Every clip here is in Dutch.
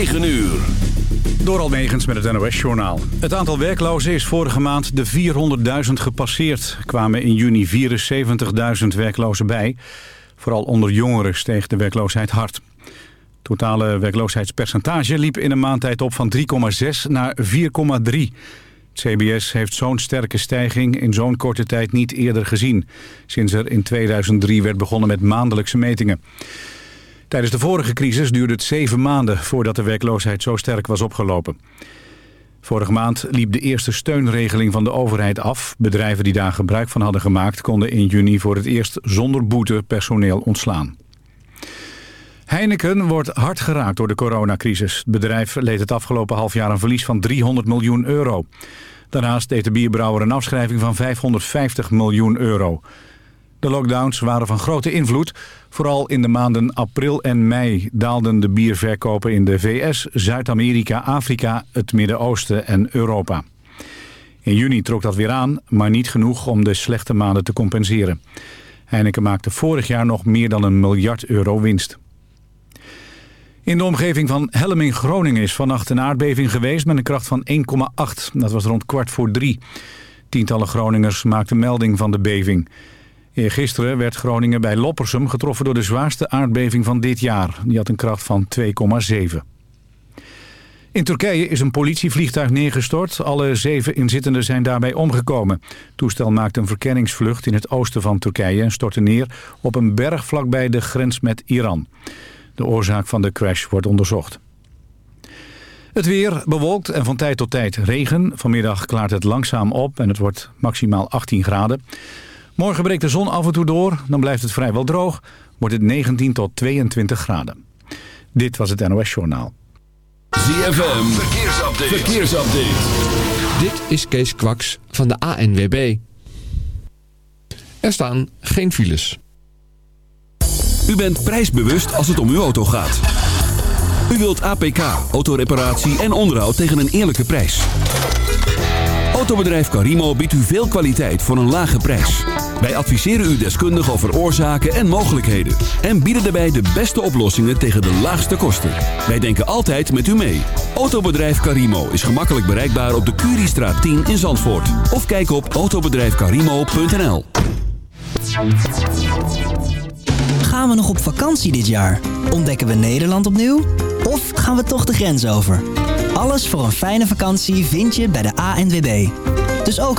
9 uur. Door Almegens met het NOS-journaal. Het aantal werklozen is vorige maand de 400.000 gepasseerd. Er kwamen in juni 74.000 werklozen bij. Vooral onder jongeren steeg de werkloosheid hard. Het totale werkloosheidspercentage liep in een maandtijd op van 3,6 naar 4,3. Het CBS heeft zo'n sterke stijging in zo'n korte tijd niet eerder gezien. Sinds er in 2003 werd begonnen met maandelijkse metingen. Tijdens de vorige crisis duurde het zeven maanden voordat de werkloosheid zo sterk was opgelopen. Vorige maand liep de eerste steunregeling van de overheid af. Bedrijven die daar gebruik van hadden gemaakt konden in juni voor het eerst zonder boete personeel ontslaan. Heineken wordt hard geraakt door de coronacrisis. Het bedrijf leed het afgelopen half jaar een verlies van 300 miljoen euro. Daarnaast deed de bierbrouwer een afschrijving van 550 miljoen euro. De lockdowns waren van grote invloed. Vooral in de maanden april en mei daalden de bierverkopen in de VS, Zuid-Amerika, Afrika, het Midden-Oosten en Europa. In juni trok dat weer aan, maar niet genoeg om de slechte maanden te compenseren. Heineken maakte vorig jaar nog meer dan een miljard euro winst. In de omgeving van Helming Groningen is vannacht een aardbeving geweest met een kracht van 1,8. Dat was rond kwart voor drie. Tientallen Groningers maakten melding van de beving. Eergisteren werd Groningen bij Loppersum getroffen door de zwaarste aardbeving van dit jaar. Die had een kracht van 2,7. In Turkije is een politievliegtuig neergestort. Alle zeven inzittenden zijn daarbij omgekomen. Het toestel maakte een verkenningsvlucht in het oosten van Turkije... en stortte neer op een berg vlakbij de grens met Iran. De oorzaak van de crash wordt onderzocht. Het weer bewolkt en van tijd tot tijd regen. Vanmiddag klaart het langzaam op en het wordt maximaal 18 graden. Morgen breekt de zon af en toe door, dan blijft het vrijwel droog. Wordt het 19 tot 22 graden. Dit was het NOS Journaal. ZFM, verkeersupdate. verkeersupdate. Dit is Kees Kwaks van de ANWB. Er staan geen files. U bent prijsbewust als het om uw auto gaat. U wilt APK, autoreparatie en onderhoud tegen een eerlijke prijs. Autobedrijf Carimo biedt u veel kwaliteit voor een lage prijs. Wij adviseren u deskundig over oorzaken en mogelijkheden. En bieden daarbij de beste oplossingen tegen de laagste kosten. Wij denken altijd met u mee. Autobedrijf Carimo is gemakkelijk bereikbaar op de Curiestraat 10 in Zandvoort. Of kijk op autobedrijfcarimo.nl Gaan we nog op vakantie dit jaar? Ontdekken we Nederland opnieuw? Of gaan we toch de grens over? Alles voor een fijne vakantie vind je bij de ANWB. Dus ook...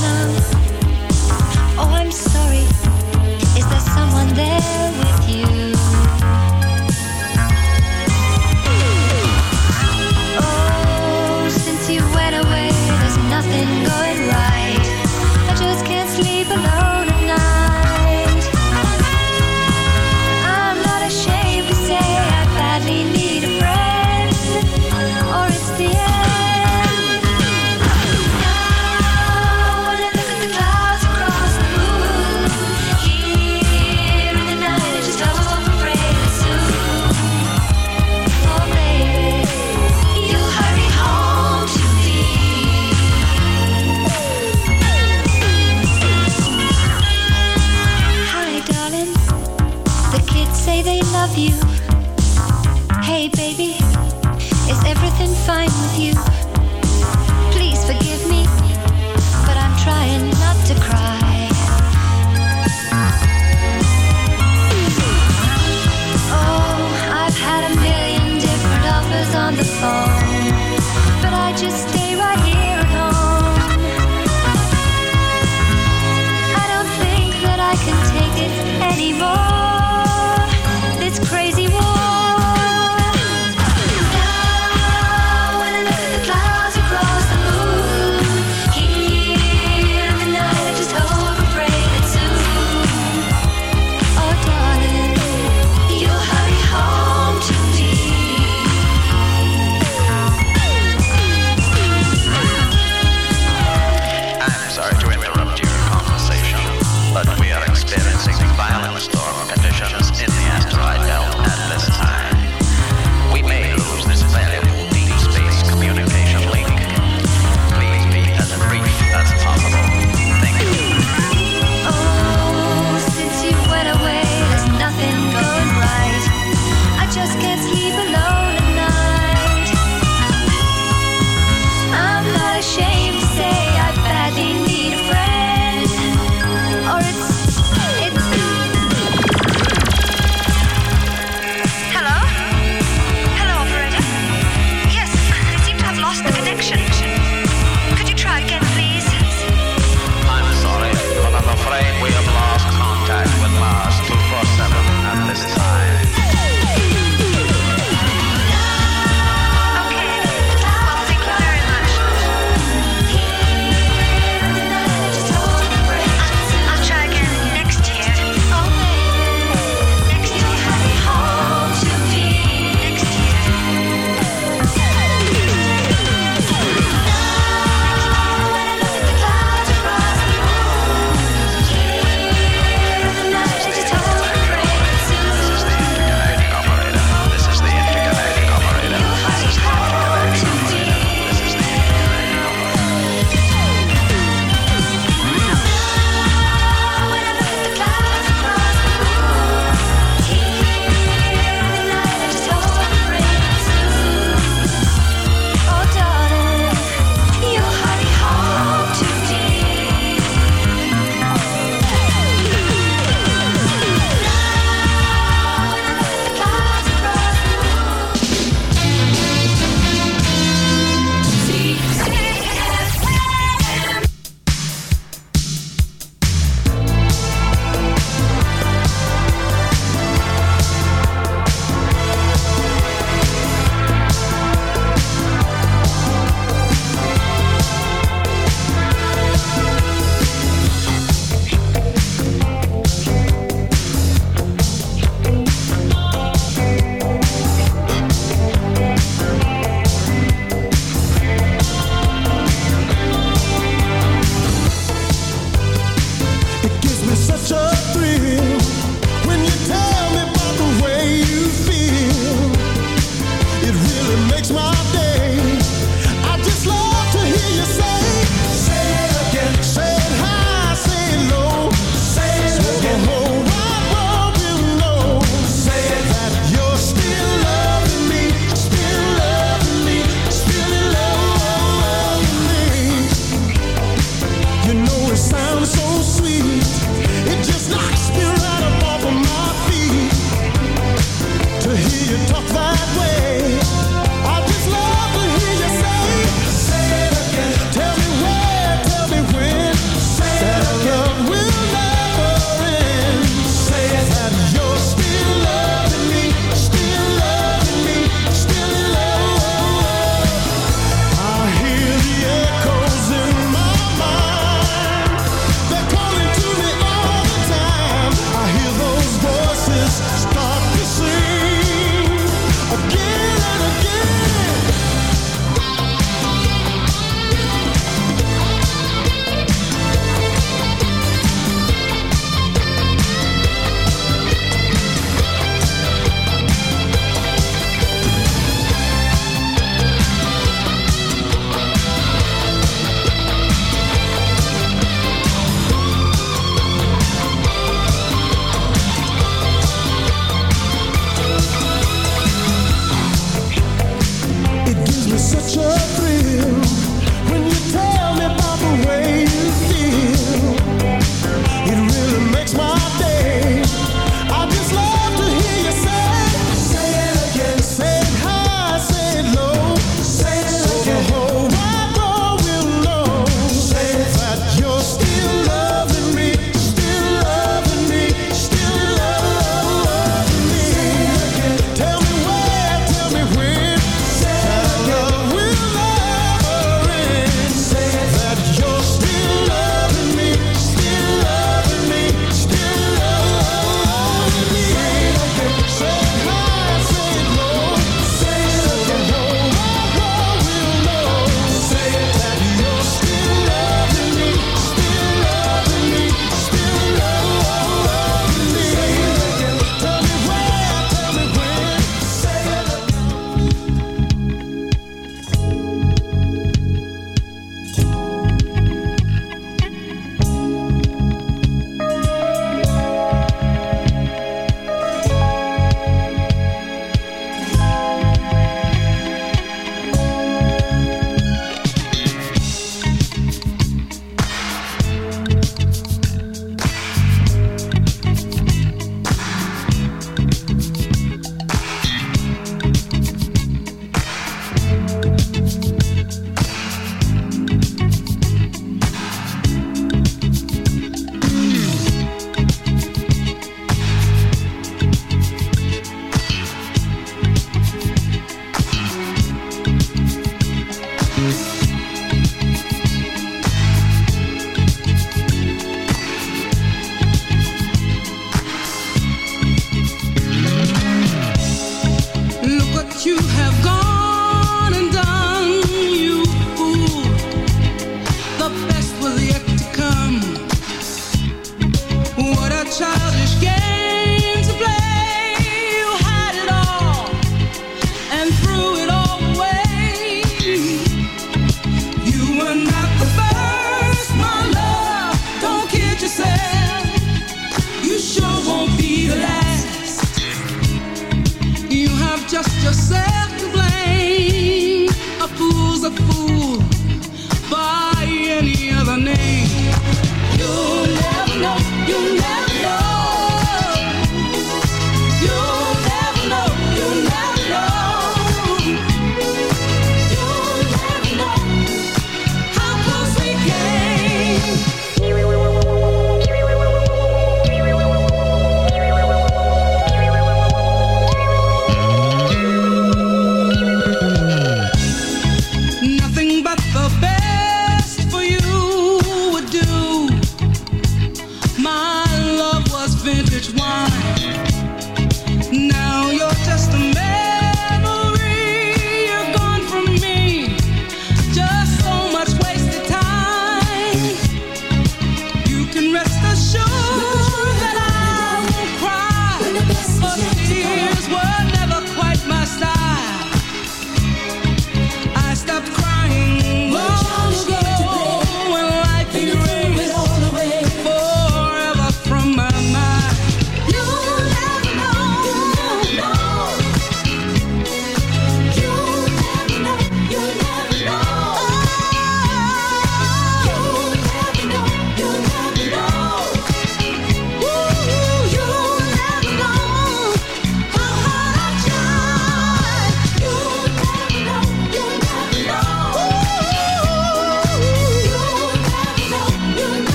Now? Oh, I'm sorry. Is there someone there just stay right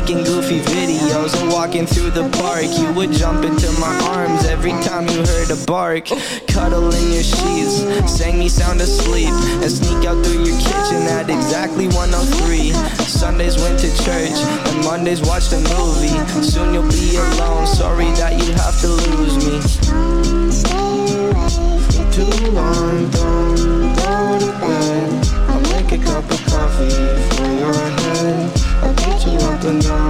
making goofy videos and walking through the park. You would jump into my arms every time you heard a bark. Cuddle in your sheets, sang me sound asleep, and sneak out through your kitchen at exactly 103. Sundays went to church, and Mondays watched a movie. Soon you'll be alone, sorry that you have to lose me. Too long, don't go to bed. I'll make a cup of coffee up and down